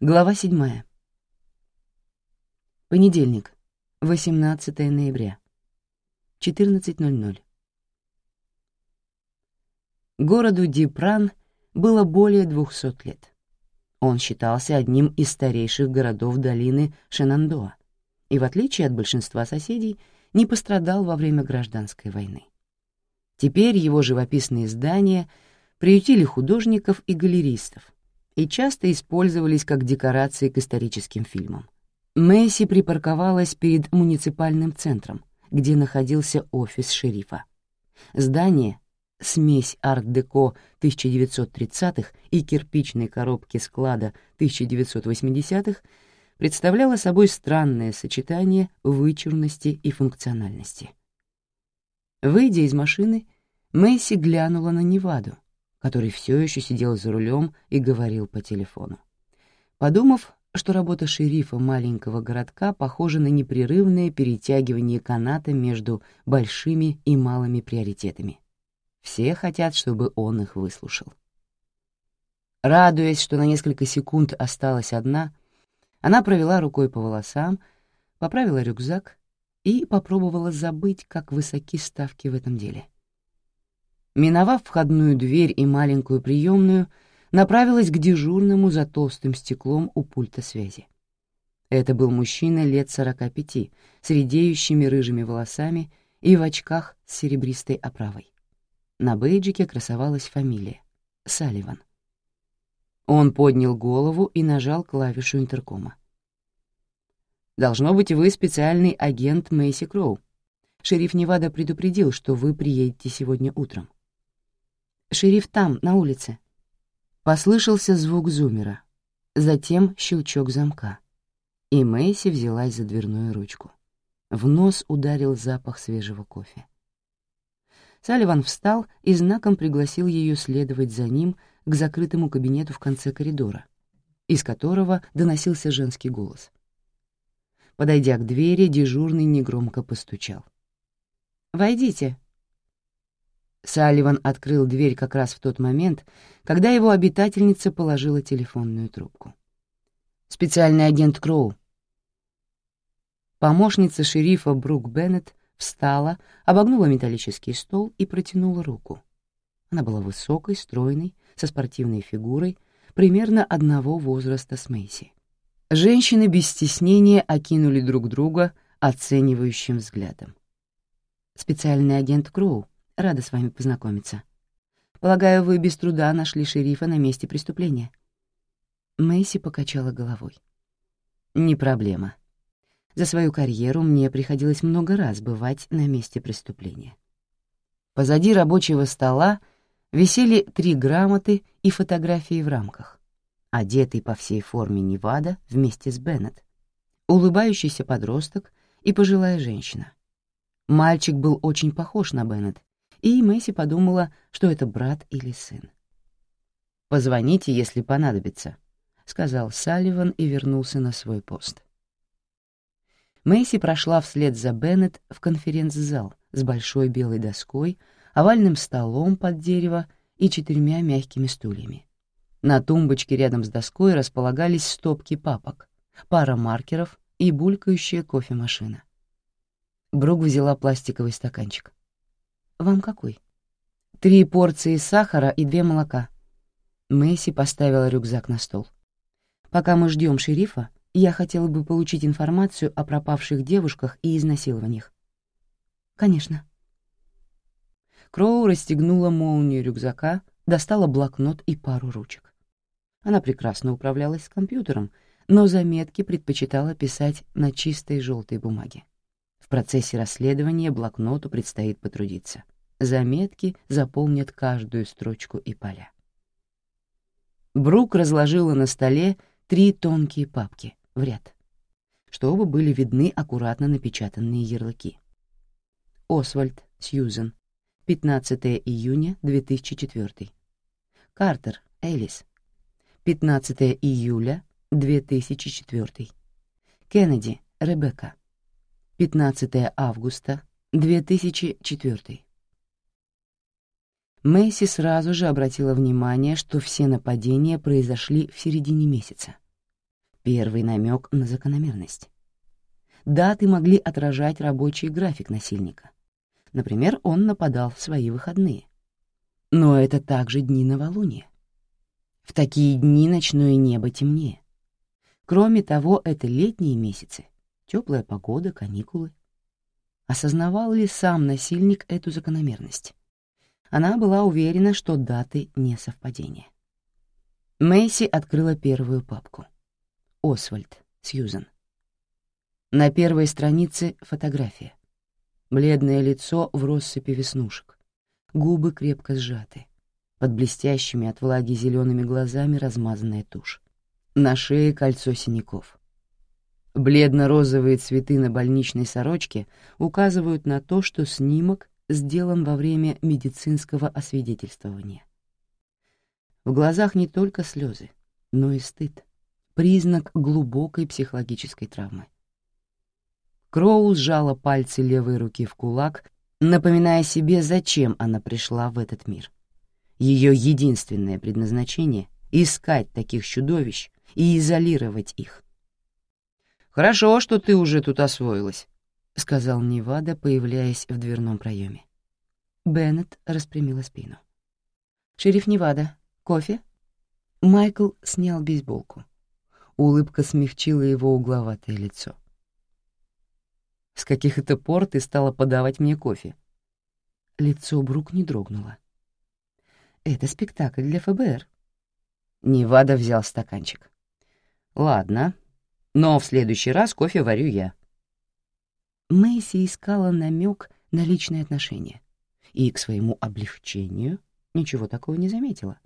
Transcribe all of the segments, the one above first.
Глава 7. Понедельник, 18 ноября, 14.00. Городу Дипран было более 200 лет. Он считался одним из старейших городов долины Шенандоа и, в отличие от большинства соседей, не пострадал во время гражданской войны. Теперь его живописные здания приютили художников и галеристов, и часто использовались как декорации к историческим фильмам. Мэйси припарковалась перед муниципальным центром, где находился офис шерифа. Здание, смесь арт-деко 1930-х и кирпичной коробки склада 1980-х, представляло собой странное сочетание вычурности и функциональности. Выйдя из машины, Мэйси глянула на Неваду, который все еще сидел за рулем и говорил по телефону. Подумав, что работа шерифа маленького городка похожа на непрерывное перетягивание каната между большими и малыми приоритетами. Все хотят, чтобы он их выслушал. Радуясь, что на несколько секунд осталась одна, она провела рукой по волосам, поправила рюкзак и попробовала забыть, как высоки ставки в этом деле. — миновав входную дверь и маленькую приемную, направилась к дежурному за толстым стеклом у пульта связи. Это был мужчина лет сорока пяти, с редеющими рыжими волосами и в очках с серебристой оправой. На бейджике красовалась фамилия — Салливан. Он поднял голову и нажал клавишу интеркома. «Должно быть, вы специальный агент Мэйси Кроу. Шериф Невада предупредил, что вы приедете сегодня утром. Шериф там, на улице». Послышался звук зумера, затем щелчок замка, и Мэйси взялась за дверную ручку. В нос ударил запах свежего кофе. Салливан встал и знаком пригласил ее следовать за ним к закрытому кабинету в конце коридора, из которого доносился женский голос. Подойдя к двери, дежурный негромко постучал. «Войдите», Салливан открыл дверь как раз в тот момент, когда его обитательница положила телефонную трубку. «Специальный агент Кроу». Помощница шерифа Брук Беннет встала, обогнула металлический стол и протянула руку. Она была высокой, стройной, со спортивной фигурой, примерно одного возраста с Мэйси. Женщины без стеснения окинули друг друга оценивающим взглядом. «Специальный агент Кроу», Рада с вами познакомиться. Полагаю, вы без труда нашли шерифа на месте преступления». Мэйси покачала головой. «Не проблема. За свою карьеру мне приходилось много раз бывать на месте преступления. Позади рабочего стола висели три грамоты и фотографии в рамках. Одетый по всей форме Невада вместе с Беннет, улыбающийся подросток и пожилая женщина. Мальчик был очень похож на Беннет, и Мэйси подумала, что это брат или сын. «Позвоните, если понадобится», — сказал Салливан и вернулся на свой пост. Мэйси прошла вслед за Беннет в конференц-зал с большой белой доской, овальным столом под дерево и четырьмя мягкими стульями. На тумбочке рядом с доской располагались стопки папок, пара маркеров и булькающая кофемашина. Брук взяла пластиковый стаканчик. «Вам какой?» «Три порции сахара и две молока». Мэйси поставила рюкзак на стол. «Пока мы ждем шерифа, я хотела бы получить информацию о пропавших девушках и изнасилованиях». «Конечно». Кроу расстегнула молнию рюкзака, достала блокнот и пару ручек. Она прекрасно управлялась с компьютером, но заметки предпочитала писать на чистой желтой бумаге. В процессе расследования блокноту предстоит потрудиться. Заметки заполнят каждую строчку и поля. Брук разложила на столе три тонкие папки в ряд, чтобы были видны аккуратно напечатанные ярлыки. Освальд, Сьюзен, 15 июня 2004. Картер, Элис, 15 июля 2004. Кеннеди, Ребекка, 15 августа 2004. Мэйси сразу же обратила внимание, что все нападения произошли в середине месяца. Первый намек на закономерность. Даты могли отражать рабочий график насильника. Например, он нападал в свои выходные. Но это также дни новолуния. В такие дни ночное небо темнее. Кроме того, это летние месяцы, теплая погода, каникулы. Осознавал ли сам насильник эту закономерность? Она была уверена, что даты не совпадения. Мэйси открыла первую папку. Освальд, Сьюзен. На первой странице фотография. Бледное лицо в россыпи веснушек. Губы крепко сжаты. Под блестящими от влаги зелеными глазами размазанная тушь. На шее кольцо синяков. Бледно-розовые цветы на больничной сорочке указывают на то, что снимок сделан во время медицинского освидетельствования. В глазах не только слезы, но и стыд, признак глубокой психологической травмы. Кроу сжала пальцы левой руки в кулак, напоминая себе, зачем она пришла в этот мир. Ее единственное предназначение — искать таких чудовищ и изолировать их. «Хорошо, что ты уже тут освоилась», — сказал Невада, появляясь в дверном проеме. Беннет распрямила спину. «Шериф Невада, кофе?» Майкл снял бейсболку. Улыбка смягчила его угловатое лицо. «С каких это пор ты стала подавать мне кофе?» Лицо Брук не дрогнуло. «Это спектакль для ФБР». Невада взял стаканчик. «Ладно, но в следующий раз кофе варю я». Мэйси искала намек на личные отношения и к своему облегчению ничего такого не заметила,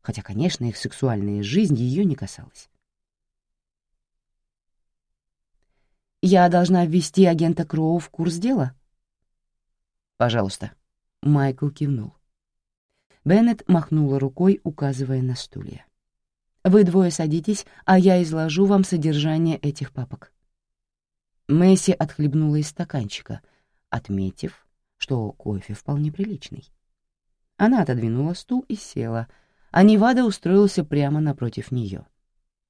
хотя, конечно, их сексуальная жизнь ее не касалась. «Я должна ввести агента Кроу в курс дела?» «Пожалуйста», — Майкл кивнул. Беннет махнула рукой, указывая на стулья. Вы двое садитесь, а я изложу вам содержание этих папок». Месси отхлебнула из стаканчика, отметив, что кофе вполне приличный. Она отодвинула стул и села, а Невада устроился прямо напротив нее.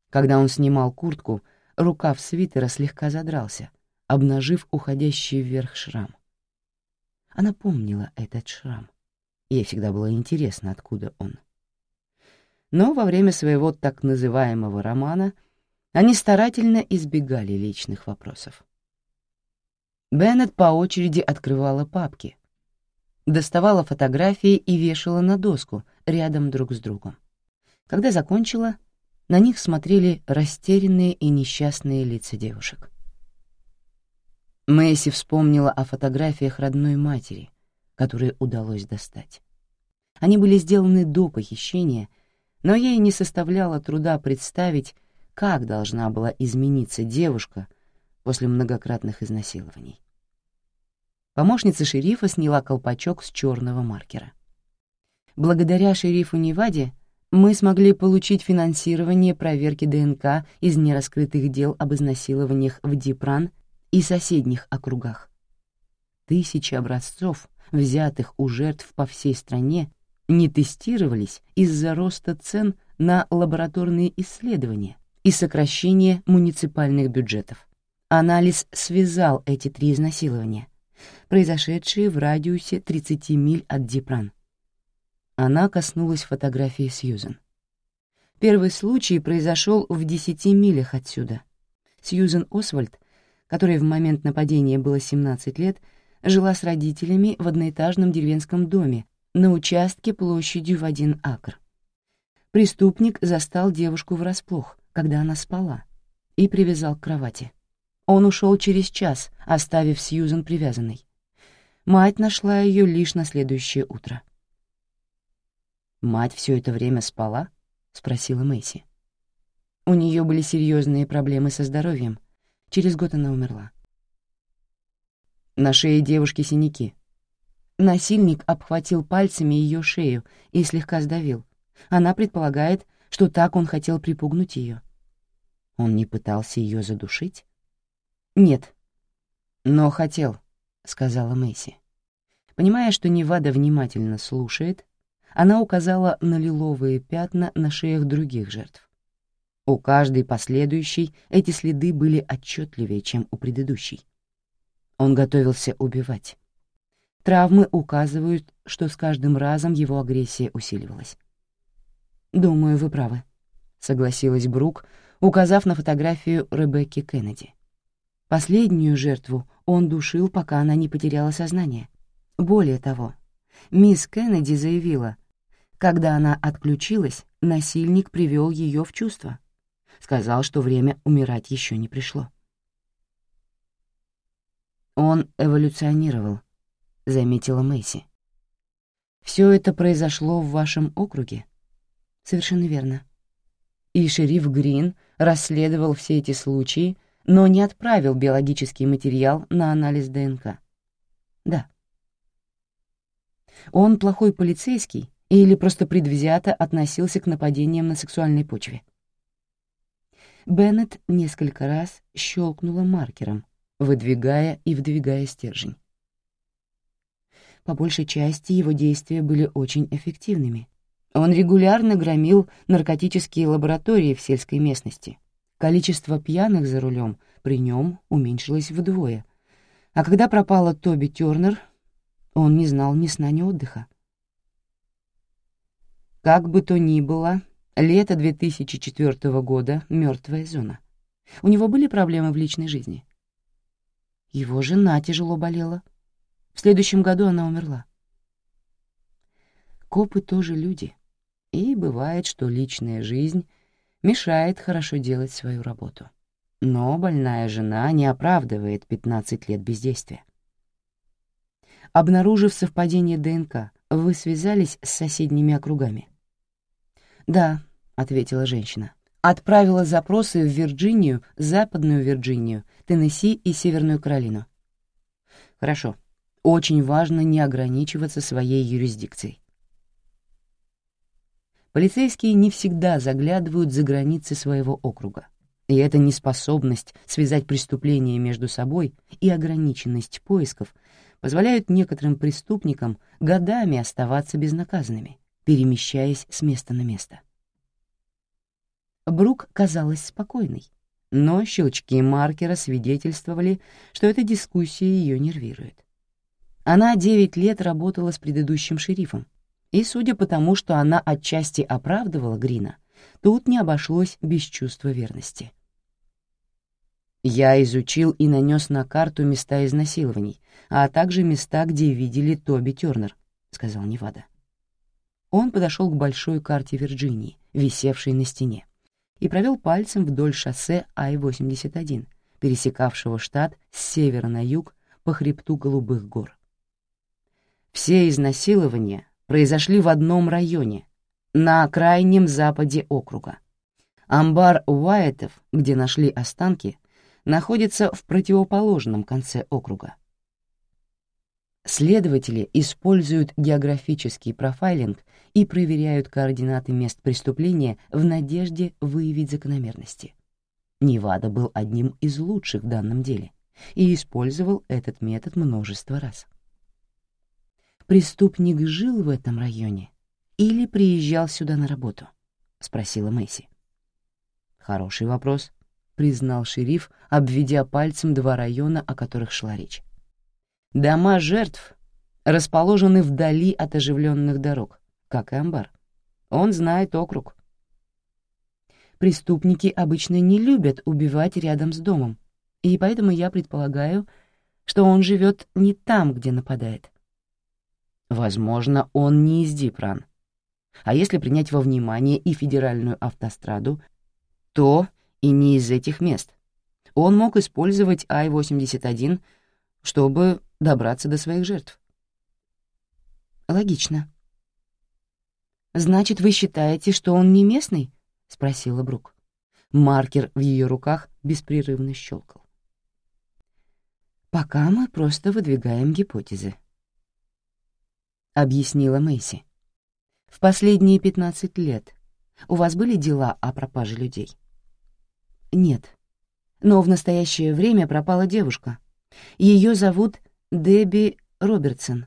Когда он снимал куртку, рукав свитера слегка задрался, обнажив уходящий вверх шрам. Она помнила этот шрам. Ей всегда было интересно, откуда он но во время своего так называемого романа они старательно избегали личных вопросов. Беннет по очереди открывала папки, доставала фотографии и вешала на доску рядом друг с другом. Когда закончила, на них смотрели растерянные и несчастные лица девушек. Мэйси вспомнила о фотографиях родной матери, которые удалось достать. Они были сделаны до похищения но ей не составляло труда представить, как должна была измениться девушка после многократных изнасилований. Помощница шерифа сняла колпачок с черного маркера. Благодаря шерифу Неваде мы смогли получить финансирование проверки ДНК из нераскрытых дел об изнасилованиях в Дипран и соседних округах. Тысячи образцов, взятых у жертв по всей стране, не тестировались из-за роста цен на лабораторные исследования и сокращения муниципальных бюджетов. Анализ связал эти три изнасилования, произошедшие в радиусе 30 миль от Дипран. Она коснулась фотографии Сьюзен. Первый случай произошел в 10 милях отсюда. Сьюзен Освальд, которой в момент нападения было 17 лет, жила с родителями в одноэтажном деревенском доме на участке площадью в один акр. Преступник застал девушку врасплох, когда она спала, и привязал к кровати. Он ушел через час, оставив Сьюзен привязанной. Мать нашла ее лишь на следующее утро. «Мать все это время спала?» — спросила Мэйси. У нее были серьезные проблемы со здоровьем. Через год она умерла. На шее девушки синяки, Насильник обхватил пальцами ее шею и слегка сдавил. Она предполагает, что так он хотел припугнуть ее. Он не пытался ее задушить? Нет. Но хотел, — сказала Мэйси. Понимая, что Невада внимательно слушает, она указала на лиловые пятна на шеях других жертв. У каждой последующей эти следы были отчетливее, чем у предыдущей. Он готовился убивать. Травмы указывают, что с каждым разом его агрессия усиливалась. «Думаю, вы правы», — согласилась Брук, указав на фотографию Ребекки Кеннеди. Последнюю жертву он душил, пока она не потеряла сознание. Более того, мисс Кеннеди заявила, когда она отключилась, насильник привел ее в чувство. Сказал, что время умирать еще не пришло. «Он эволюционировал», — заметила Мэйси. «Все это произошло в вашем округе?» «Совершенно верно». И шериф Грин расследовал все эти случаи, но не отправил биологический материал на анализ ДНК. Да. Он плохой полицейский или просто предвзято относился к нападениям на сексуальной почве? Беннет несколько раз щелкнула маркером, выдвигая и вдвигая стержень. По большей части его действия были очень эффективными. Он регулярно громил наркотические лаборатории в сельской местности. Количество пьяных за рулем при нем уменьшилось вдвое. А когда пропала Тоби Тёрнер, он не знал ни сна, ни отдыха. Как бы то ни было, лето 2004 года — мертвая зона. У него были проблемы в личной жизни. Его жена тяжело болела. В следующем году она умерла. Копы тоже люди. И бывает, что личная жизнь мешает хорошо делать свою работу. Но больная жена не оправдывает 15 лет бездействия. Обнаружив совпадение ДНК, вы связались с соседними округами — «Да», — ответила женщина. «Отправила запросы в Вирджинию, Западную Вирджинию, Теннесси и Северную Каролину». «Хорошо. Очень важно не ограничиваться своей юрисдикцией». Полицейские не всегда заглядывают за границы своего округа. И эта неспособность связать преступления между собой и ограниченность поисков позволяют некоторым преступникам годами оставаться безнаказанными перемещаясь с места на место. Брук казалась спокойной, но щелчки маркера свидетельствовали, что эта дискуссия ее нервирует. Она девять лет работала с предыдущим шерифом, и, судя по тому, что она отчасти оправдывала Грина, тут не обошлось без чувства верности. Я изучил и нанес на карту места изнасилований, а также места, где видели Тоби Тёрнер, — сказал Невада. Он подошел к большой карте Вирджинии, висевшей на стене, и провел пальцем вдоль шоссе Ай-81, пересекавшего штат с севера на юг по хребту Голубых гор. Все изнасилования произошли в одном районе, на крайнем западе округа. Амбар Уайтов, где нашли останки, находится в противоположном конце округа. Следователи используют географический профайлинг и проверяют координаты мест преступления в надежде выявить закономерности. Невада был одним из лучших в данном деле и использовал этот метод множество раз. «Преступник жил в этом районе или приезжал сюда на работу?» — спросила Мэйси. «Хороший вопрос», — признал шериф, обведя пальцем два района, о которых шла речь. Дома жертв расположены вдали от оживленных дорог, как и амбар. Он знает округ. Преступники обычно не любят убивать рядом с домом, и поэтому я предполагаю, что он живет не там, где нападает. Возможно, он не из Дипран. А если принять во внимание и федеральную автостраду, то и не из этих мест. Он мог использовать Ай-81, чтобы добраться до своих жертв. Логично. «Значит, вы считаете, что он не местный?» — спросила Брук. Маркер в ее руках беспрерывно щелкал. «Пока мы просто выдвигаем гипотезы», — объяснила Мэйси. «В последние пятнадцать лет у вас были дела о пропаже людей?» «Нет. Но в настоящее время пропала девушка. Ее зовут Дебби Робертсон.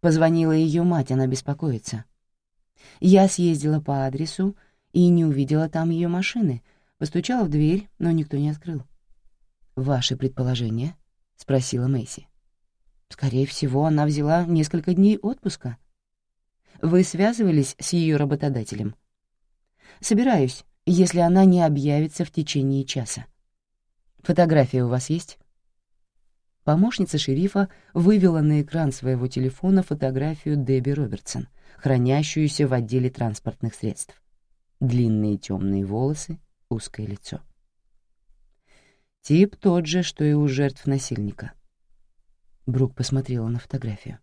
Позвонила ее мать, она беспокоится. Я съездила по адресу и не увидела там ее машины. Постучала в дверь, но никто не открыл. «Ваши предположения?» — спросила Мэйси. «Скорее всего, она взяла несколько дней отпуска. Вы связывались с ее работодателем?» «Собираюсь, если она не объявится в течение часа. Фотография у вас есть?» Помощница шерифа вывела на экран своего телефона фотографию Дебби Робертсон, хранящуюся в отделе транспортных средств. Длинные темные волосы, узкое лицо. Тип тот же, что и у жертв насильника. Брук посмотрела на фотографию.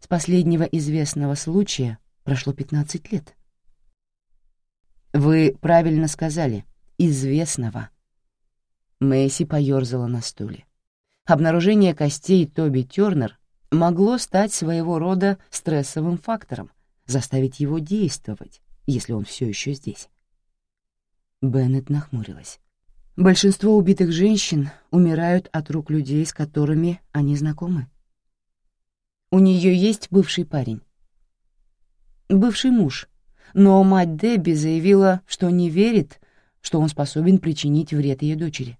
С последнего известного случая прошло 15 лет. Вы правильно сказали, известного. Мэйси поёрзала на стуле. Обнаружение костей Тоби Тёрнер могло стать своего рода стрессовым фактором, заставить его действовать, если он все еще здесь. Беннет нахмурилась. Большинство убитых женщин умирают от рук людей, с которыми они знакомы. У нее есть бывший парень. Бывший муж. Но мать Дебби заявила, что не верит, что он способен причинить вред ее дочери.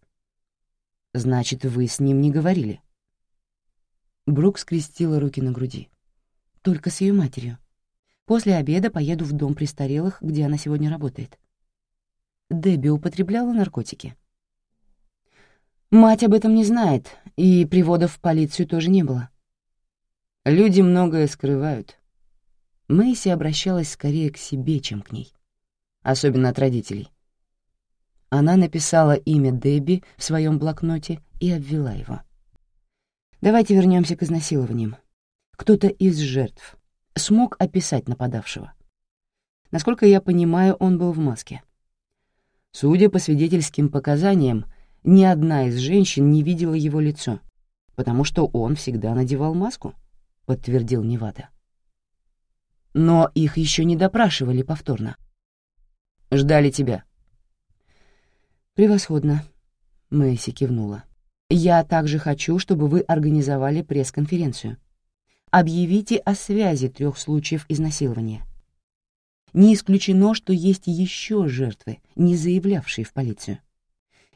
Значит, вы с ним не говорили?» Брук скрестила руки на груди. «Только с ее матерью. После обеда поеду в дом престарелых, где она сегодня работает». Дебби употребляла наркотики. Мать об этом не знает, и приводов в полицию тоже не было. Люди многое скрывают. Мэйси обращалась скорее к себе, чем к ней. Особенно от родителей. Она написала имя Дебби в своем блокноте и обвела его. Давайте вернемся к изнасилованиям. Кто-то из жертв смог описать нападавшего. Насколько я понимаю, он был в маске. Судя по свидетельским показаниям, ни одна из женщин не видела его лицо, потому что он всегда надевал маску, подтвердил Невада. Но их еще не допрашивали повторно. Ждали тебя. «Превосходно», — Мэйси кивнула. «Я также хочу, чтобы вы организовали пресс-конференцию. Объявите о связи трех случаев изнасилования. Не исключено, что есть еще жертвы, не заявлявшие в полицию,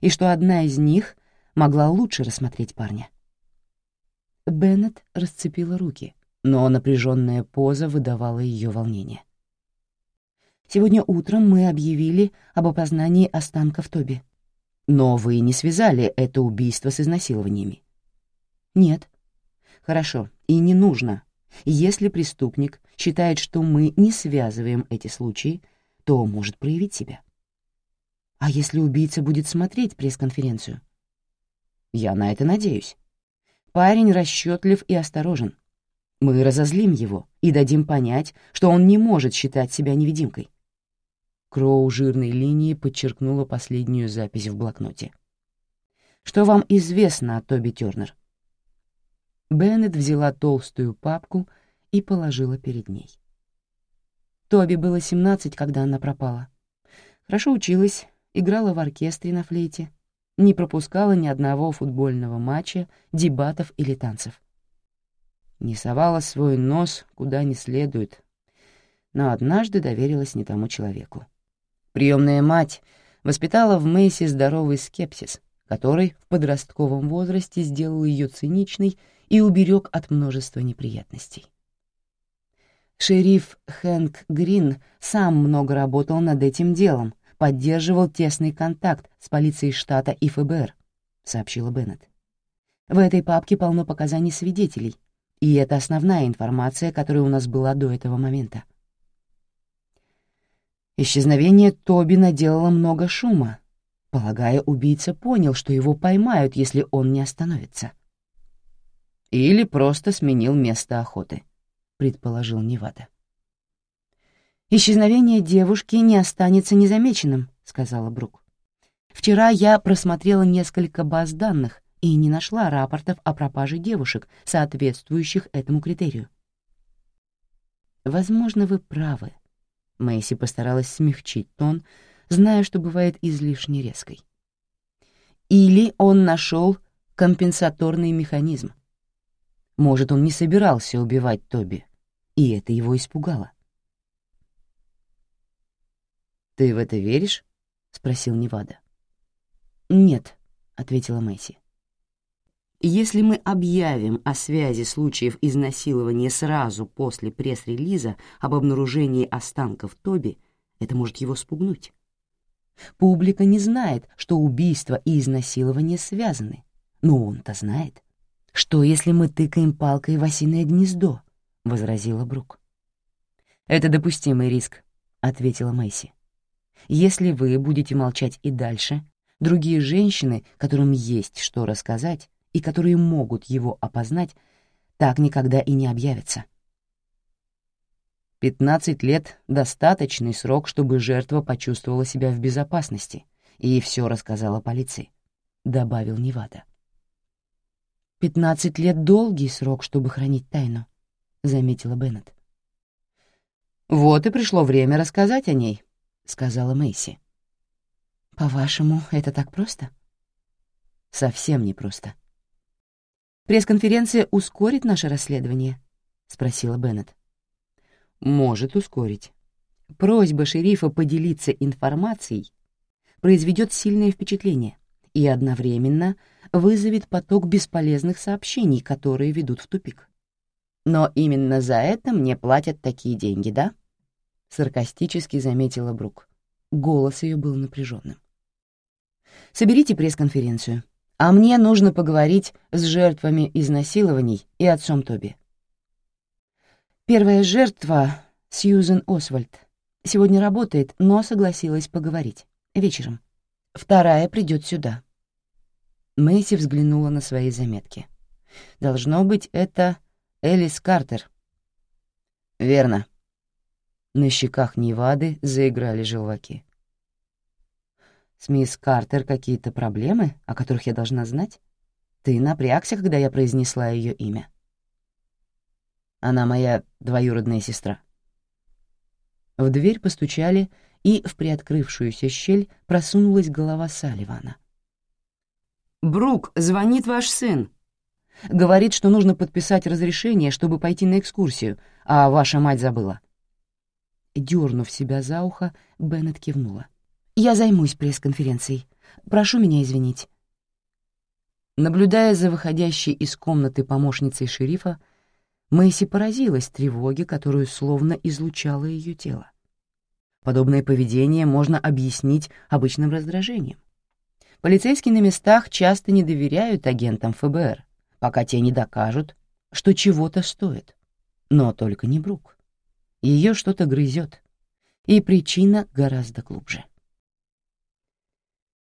и что одна из них могла лучше рассмотреть парня». Беннет расцепила руки, но напряженная поза выдавала ее волнение. «Сегодня утром мы объявили об опознании останков Тоби. Но вы не связали это убийство с изнасилованиями? Нет. Хорошо, и не нужно. Если преступник считает, что мы не связываем эти случаи, то может проявить себя. А если убийца будет смотреть пресс-конференцию? Я на это надеюсь. Парень расчетлив и осторожен. Мы разозлим его и дадим понять, что он не может считать себя невидимкой. Кроу жирной линией подчеркнула последнюю запись в блокноте. «Что вам известно о Тоби Тёрнер?» Беннет взяла толстую папку и положила перед ней. Тоби было 17, когда она пропала. Хорошо училась, играла в оркестре на флейте, не пропускала ни одного футбольного матча, дебатов или танцев. Не совала свой нос куда не следует, но однажды доверилась не тому человеку. Приемная мать воспитала в Мэйси здоровый скепсис, который в подростковом возрасте сделал ее циничной и уберег от множества неприятностей. Шериф Хэнк Грин сам много работал над этим делом, поддерживал тесный контакт с полицией штата и ФБР, сообщила Беннет. В этой папке полно показаний свидетелей, и это основная информация, которая у нас была до этого момента. Исчезновение Тоби наделало много шума. Полагая, убийца понял, что его поймают, если он не остановится. Или просто сменил место охоты, предположил Невада. «Исчезновение девушки не останется незамеченным», — сказала Брук. «Вчера я просмотрела несколько баз данных и не нашла рапортов о пропаже девушек, соответствующих этому критерию». «Возможно, вы правы», Мэйси постаралась смягчить тон, зная, что бывает излишне резкой. Или он нашел компенсаторный механизм. Может, он не собирался убивать Тоби, и это его испугало. «Ты в это веришь?» — спросил Невада. «Нет», — ответила Мэйси. «Если мы объявим о связи случаев изнасилования сразу после пресс-релиза об обнаружении останков Тоби, это может его спугнуть. Публика не знает, что убийство и изнасилование связаны, но он-то знает. Что, если мы тыкаем палкой в осиное гнездо?» — возразила Брук. «Это допустимый риск», — ответила Мэйси. «Если вы будете молчать и дальше, другие женщины, которым есть что рассказать и которые могут его опознать, так никогда и не объявятся». «Пятнадцать лет — достаточный срок, чтобы жертва почувствовала себя в безопасности и все рассказала полиции», — добавил Невада. «Пятнадцать лет — долгий срок, чтобы хранить тайну», — заметила Беннет. «Вот и пришло время рассказать о ней», — сказала Мэйси. «По-вашему, это так просто?» «Совсем не просто». «Пресс-конференция ускорит наше расследование?» — спросила Беннет. «Может ускорить. Просьба шерифа поделиться информацией произведет сильное впечатление и одновременно вызовет поток бесполезных сообщений, которые ведут в тупик. Но именно за это мне платят такие деньги, да? Саркастически заметила Брук. Голос ее был напряженным. Соберите пресс-конференцию, а мне нужно поговорить с жертвами изнасилований и отцом Тоби. Первая жертва — Сьюзен Освальд. Сегодня работает, но согласилась поговорить. Вечером. Вторая придет сюда. Мэйси взглянула на свои заметки. Должно быть, это Элис Картер. Верно. На щеках Невады заиграли желваки. С мисс Картер какие-то проблемы, о которых я должна знать? Ты напрягся, когда я произнесла ее имя. Она моя двоюродная сестра. В дверь постучали, и в приоткрывшуюся щель просунулась голова Салливана. «Брук, звонит ваш сын. Говорит, что нужно подписать разрешение, чтобы пойти на экскурсию, а ваша мать забыла». Дернув себя за ухо, Беннет кивнула. «Я займусь пресс-конференцией. Прошу меня извинить». Наблюдая за выходящей из комнаты помощницей шерифа, Мэйси поразилась тревоге, которую словно излучало ее тело. Подобное поведение можно объяснить обычным раздражением. Полицейские на местах часто не доверяют агентам ФБР, пока те не докажут, что чего-то стоит. Но только не Брук. Ее что-то грызет, и причина гораздо глубже.